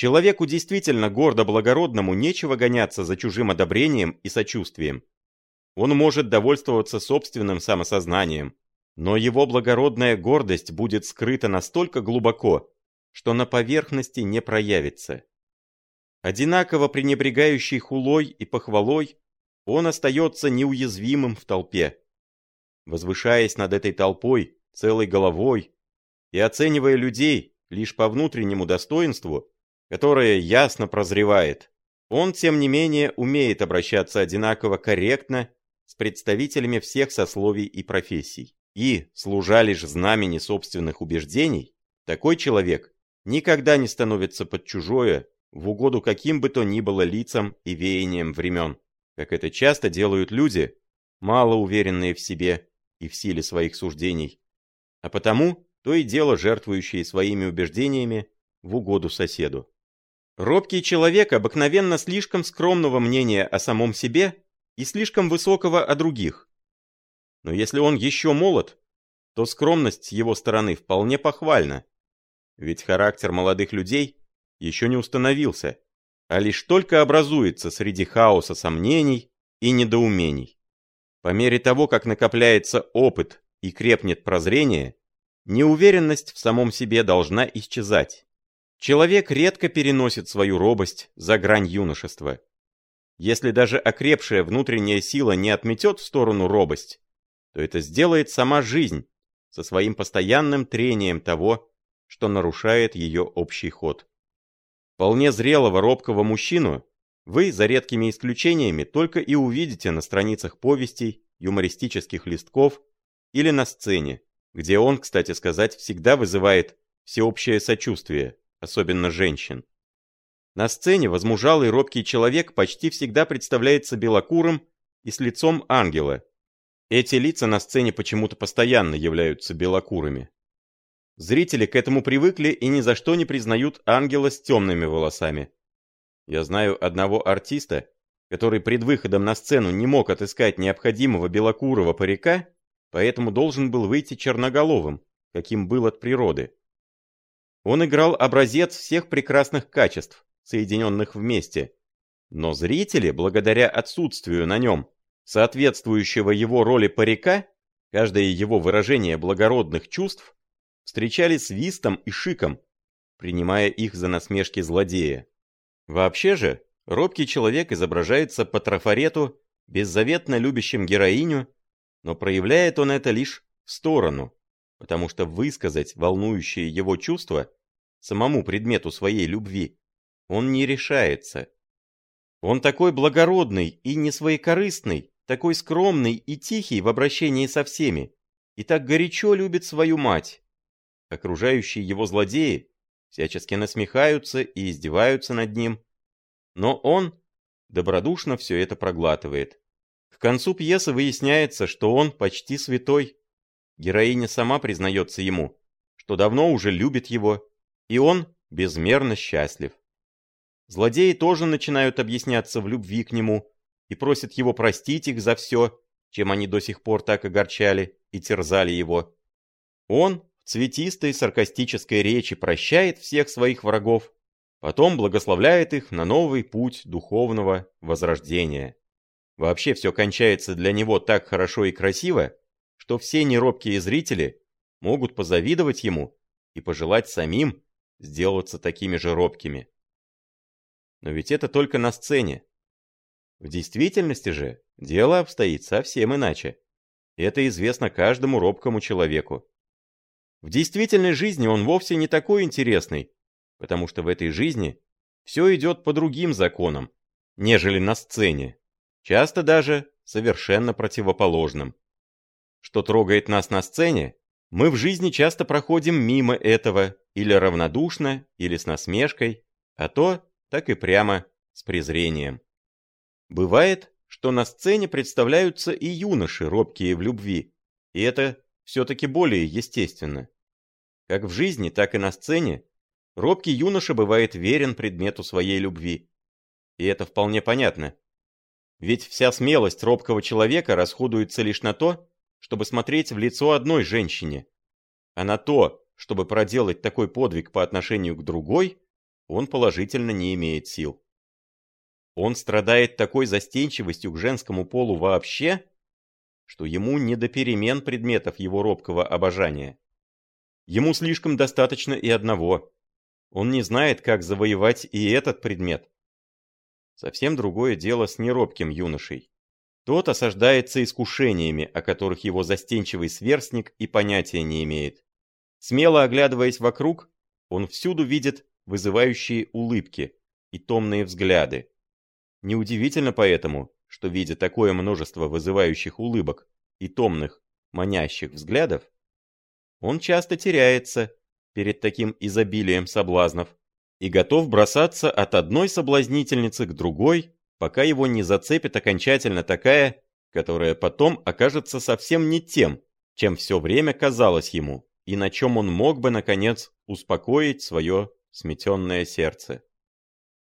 Человеку действительно гордо-благородному нечего гоняться за чужим одобрением и сочувствием. Он может довольствоваться собственным самосознанием, но его благородная гордость будет скрыта настолько глубоко, что на поверхности не проявится. Одинаково пренебрегающий хулой и похвалой, он остается неуязвимым в толпе. Возвышаясь над этой толпой, целой головой, и оценивая людей лишь по внутреннему достоинству, которое ясно прозревает, он, тем не менее, умеет обращаться одинаково корректно с представителями всех сословий и профессий. И, служа лишь знамени собственных убеждений, такой человек никогда не становится под чужое в угоду каким бы то ни было лицам и веяниям времен, как это часто делают люди, мало уверенные в себе и в силе своих суждений, а потому то и дело жертвующие своими убеждениями в угоду соседу. Робкий человек обыкновенно слишком скромного мнения о самом себе и слишком высокого о других. Но если он еще молод, то скромность с его стороны вполне похвальна. Ведь характер молодых людей еще не установился, а лишь только образуется среди хаоса сомнений и недоумений. По мере того, как накопляется опыт и крепнет прозрение, неуверенность в самом себе должна исчезать. Человек редко переносит свою робость за грань юношества. Если даже окрепшая внутренняя сила не отметет в сторону робость, то это сделает сама жизнь со своим постоянным трением того, что нарушает ее общий ход. Вполне зрелого робкого мужчину вы, за редкими исключениями, только и увидите на страницах повестей, юмористических листков или на сцене, где он, кстати сказать, всегда вызывает всеобщее сочувствие, особенно женщин. На сцене возмужалый робкий человек почти всегда представляется белокурым и с лицом ангела. Эти лица на сцене почему-то постоянно являются белокурыми. Зрители к этому привыкли и ни за что не признают ангела с темными волосами. Я знаю одного артиста, который пред выходом на сцену не мог отыскать необходимого белокурого парика, поэтому должен был выйти черноголовым, каким был от природы. Он играл образец всех прекрасных качеств, соединенных вместе, но зрители, благодаря отсутствию на нем соответствующего его роли парика, каждое его выражение благородных чувств встречали свистом и шиком, принимая их за насмешки злодея. Вообще же, робкий человек изображается по трафарету беззаветно любящим героиню, но проявляет он это лишь в сторону, потому что высказать волнующие его чувства самому предмету своей любви он не решается. Он такой благородный и несвоекорыстный, такой скромный и тихий в обращении со всеми, и так горячо любит свою мать, Окружающие его злодеи всячески насмехаются и издеваются над ним. Но он добродушно все это проглатывает. К концу пьесы выясняется, что он почти святой. Героиня сама признается ему, что давно уже любит его, и он безмерно счастлив. Злодеи тоже начинают объясняться в любви к нему и просят его простить их за все, чем они до сих пор так огорчали и терзали его. Он цветистой саркастической речи прощает всех своих врагов, потом благословляет их на новый путь духовного возрождения. Вообще все кончается для него так хорошо и красиво, что все неробкие зрители могут позавидовать ему и пожелать самим сделаться такими же робкими. Но ведь это только на сцене. В действительности же дело обстоит совсем иначе. Это известно каждому робкому человеку. В действительной жизни он вовсе не такой интересный, потому что в этой жизни все идет по другим законам, нежели на сцене, часто даже совершенно противоположным. Что трогает нас на сцене, мы в жизни часто проходим мимо этого, или равнодушно, или с насмешкой, а то так и прямо с презрением. Бывает, что на сцене представляются и юноши, робкие в любви, и это все-таки более естественно. Как в жизни, так и на сцене, робкий юноша бывает верен предмету своей любви. И это вполне понятно. Ведь вся смелость робкого человека расходуется лишь на то, чтобы смотреть в лицо одной женщине. А на то, чтобы проделать такой подвиг по отношению к другой, он положительно не имеет сил. Он страдает такой застенчивостью к женскому полу вообще, что ему не до перемен предметов его робкого обожания. Ему слишком достаточно и одного. Он не знает, как завоевать и этот предмет. Совсем другое дело с неробким юношей. Тот осаждается искушениями, о которых его застенчивый сверстник и понятия не имеет. Смело оглядываясь вокруг, он всюду видит вызывающие улыбки и томные взгляды. Неудивительно поэтому, что видя такое множество вызывающих улыбок и томных, манящих взглядов, он часто теряется перед таким изобилием соблазнов и готов бросаться от одной соблазнительницы к другой, пока его не зацепит окончательно такая, которая потом окажется совсем не тем, чем все время казалось ему, и на чем он мог бы, наконец, успокоить свое сметенное сердце.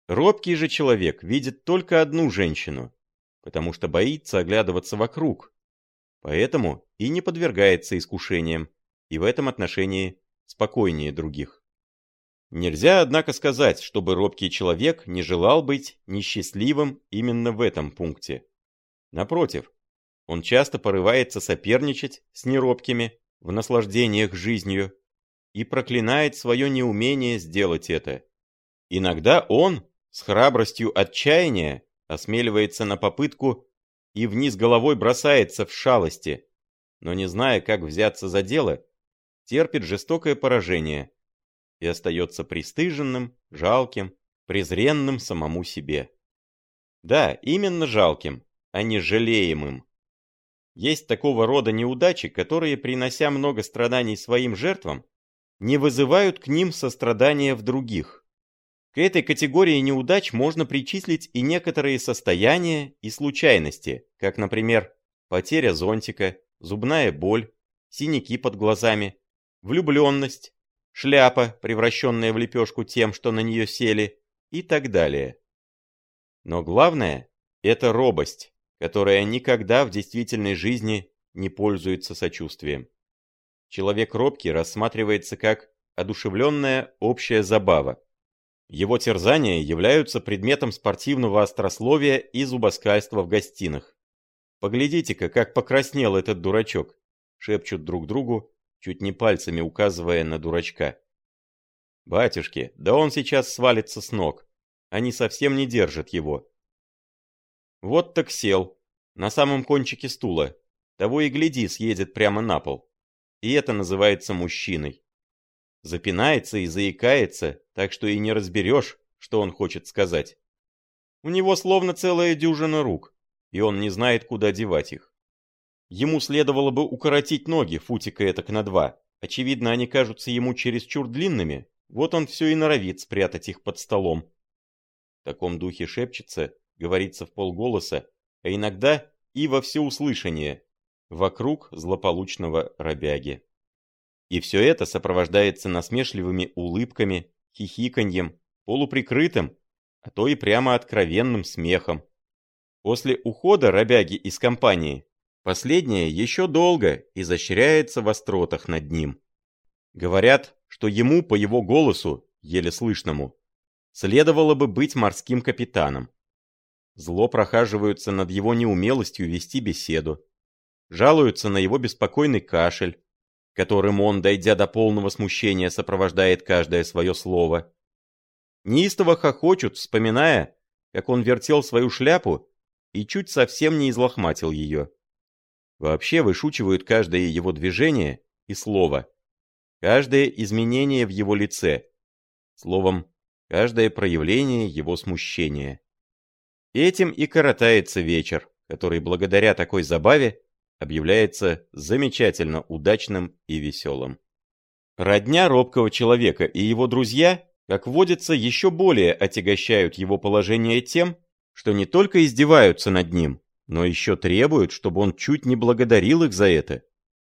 Робкий же человек видит только одну женщину, потому что боится оглядываться вокруг, поэтому и не подвергается искушениям, и в этом отношении спокойнее других. Нельзя, однако, сказать, чтобы робкий человек не желал быть несчастливым именно в этом пункте. Напротив, он часто порывается соперничать с неробкими в наслаждениях жизнью и проклинает свое неумение сделать это. Иногда он, с храбростью отчаяния, осмеливается на попытку и вниз головой бросается в шалости, но не зная, как взяться за дело, терпит жестокое поражение и остается пристыженным, жалким, презренным самому себе. Да, именно жалким, а не жалеемым. Есть такого рода неудачи, которые, принося много страданий своим жертвам, не вызывают к ним сострадания в других. К этой категории неудач можно причислить и некоторые состояния и случайности, как, например, потеря зонтика, зубная боль, синяки под глазами, влюбленность, шляпа, превращенная в лепешку тем, что на нее сели, и так далее. Но главное – это робость, которая никогда в действительной жизни не пользуется сочувствием. Человек робкий рассматривается как одушевленная общая забава. Его терзания являются предметом спортивного острословия и зубоскальства в гостинах. «Поглядите-ка, как покраснел этот дурачок!» — шепчут друг другу чуть не пальцами указывая на дурачка. «Батюшки, да он сейчас свалится с ног. Они совсем не держат его». Вот так сел, на самом кончике стула. Того и гляди, съедет прямо на пол. И это называется мужчиной. Запинается и заикается, так что и не разберешь, что он хочет сказать. У него словно целая дюжина рук, и он не знает, куда девать их. Ему следовало бы укоротить ноги футика этак на два. Очевидно, они кажутся ему чересчур длинными, вот он все и норовит спрятать их под столом. В таком духе шепчется, говорится в полголоса, а иногда и во всеуслышание, вокруг злополучного робяги. И все это сопровождается насмешливыми улыбками, хихиканьем, полуприкрытым, а то и прямо откровенным смехом. После ухода робяги из компании Последнее еще долго изощряется в остротах над ним. Говорят, что ему по его голосу, еле слышному, следовало бы быть морским капитаном. Зло прохаживаются над его неумелостью вести беседу. Жалуются на его беспокойный кашель, которым он, дойдя до полного смущения, сопровождает каждое свое слово. Неистово хохочут, вспоминая, как он вертел свою шляпу и чуть совсем не излохматил ее. Вообще вышучивают каждое его движение и слово, каждое изменение в его лице, словом, каждое проявление его смущения. Этим и коротается вечер, который благодаря такой забаве объявляется замечательно удачным и веселым. Родня робкого человека и его друзья, как водится, еще более отягощают его положение тем, что не только издеваются над ним, но еще требуют, чтобы он чуть не благодарил их за это.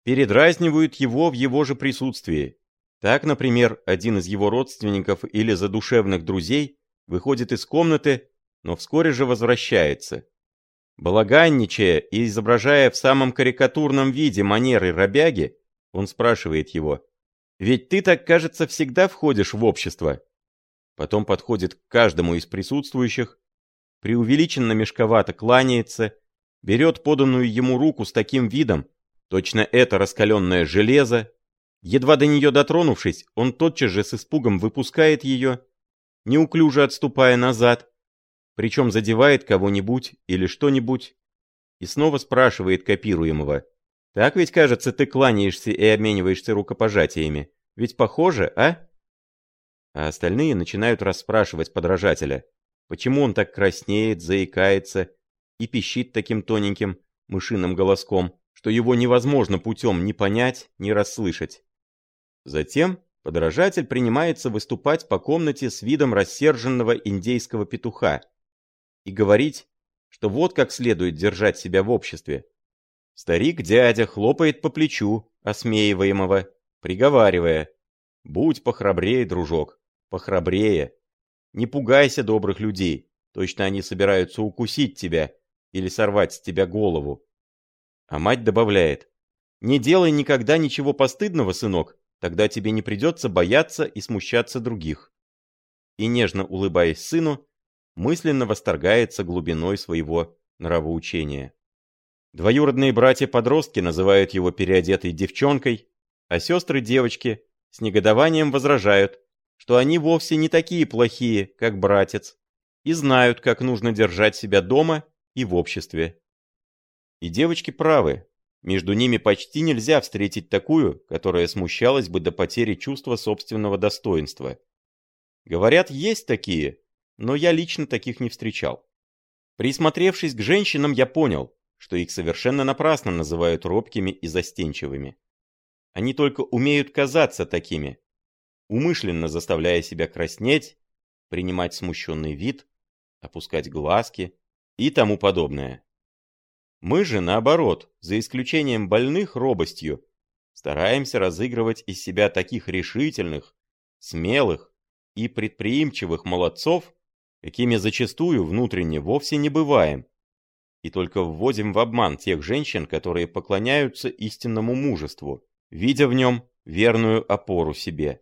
Передразнивают его в его же присутствии. Так, например, один из его родственников или задушевных друзей выходит из комнаты, но вскоре же возвращается. Балаганничая и изображая в самом карикатурном виде манеры робяги, он спрашивает его, «Ведь ты так, кажется, всегда входишь в общество». Потом подходит к каждому из присутствующих, преувеличенно мешковато кланяется, берет поданную ему руку с таким видом, точно это раскаленное железо, едва до нее дотронувшись, он тотчас же с испугом выпускает ее, неуклюже отступая назад, причем задевает кого-нибудь или что-нибудь, и снова спрашивает копируемого. «Так ведь, кажется, ты кланяешься и обмениваешься рукопожатиями. Ведь похоже, а?» А остальные начинают расспрашивать подражателя, почему он так краснеет, заикается и пищит таким тоненьким мышиным голоском, что его невозможно путем ни понять, ни расслышать. Затем подражатель принимается выступать по комнате с видом рассерженного индейского петуха и говорить, что вот как следует держать себя в обществе. Старик-дядя хлопает по плечу осмеиваемого, приговаривая, «Будь похрабрее, дружок, похрабрее. Не пугайся добрых людей, точно они собираются укусить тебя или сорвать с тебя голову». А мать добавляет, «Не делай никогда ничего постыдного, сынок, тогда тебе не придется бояться и смущаться других». И нежно улыбаясь сыну, мысленно восторгается глубиной своего нравоучения. Двоюродные братья-подростки называют его переодетой девчонкой, а сестры-девочки с негодованием возражают, что они вовсе не такие плохие, как братец, и знают, как нужно держать себя дома и в обществе. И девочки правы, между ними почти нельзя встретить такую, которая смущалась бы до потери чувства собственного достоинства. Говорят, есть такие, но я лично таких не встречал. Присмотревшись к женщинам, я понял, что их совершенно напрасно называют робкими и застенчивыми. Они только умеют казаться такими, умышленно заставляя себя краснеть, принимать смущенный вид, опускать глазки и тому подобное. Мы же, наоборот, за исключением больных робостью, стараемся разыгрывать из себя таких решительных, смелых и предприимчивых молодцов, какими зачастую внутренне вовсе не бываем, и только вводим в обман тех женщин, которые поклоняются истинному мужеству, видя в нем верную опору себе.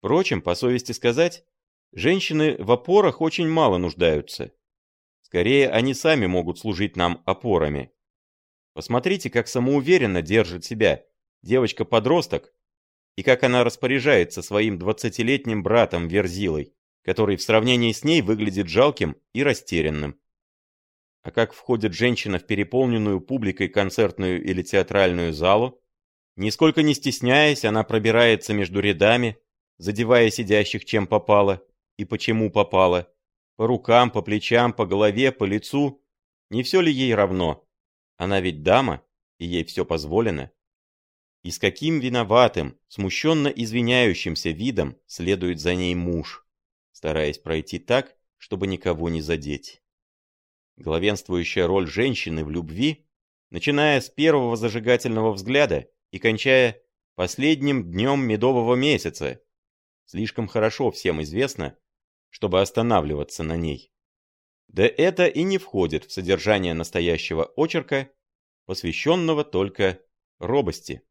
Впрочем, по совести сказать, женщины в опорах очень мало нуждаются. Скорее, они сами могут служить нам опорами. Посмотрите, как самоуверенно держит себя девочка-подросток, и как она распоряжается своим двадцатилетним братом Верзилой который в сравнении с ней выглядит жалким и растерянным. А как входит женщина в переполненную публикой концертную или театральную залу? Нисколько не стесняясь, она пробирается между рядами, задевая сидящих чем попало и почему попало. По рукам, по плечам, по голове, по лицу. Не все ли ей равно? Она ведь дама, и ей все позволено. И с каким виноватым, смущенно извиняющимся видом следует за ней муж стараясь пройти так, чтобы никого не задеть. Главенствующая роль женщины в любви, начиная с первого зажигательного взгляда и кончая последним днем медового месяца, слишком хорошо всем известно, чтобы останавливаться на ней. Да это и не входит в содержание настоящего очерка, посвященного только робости.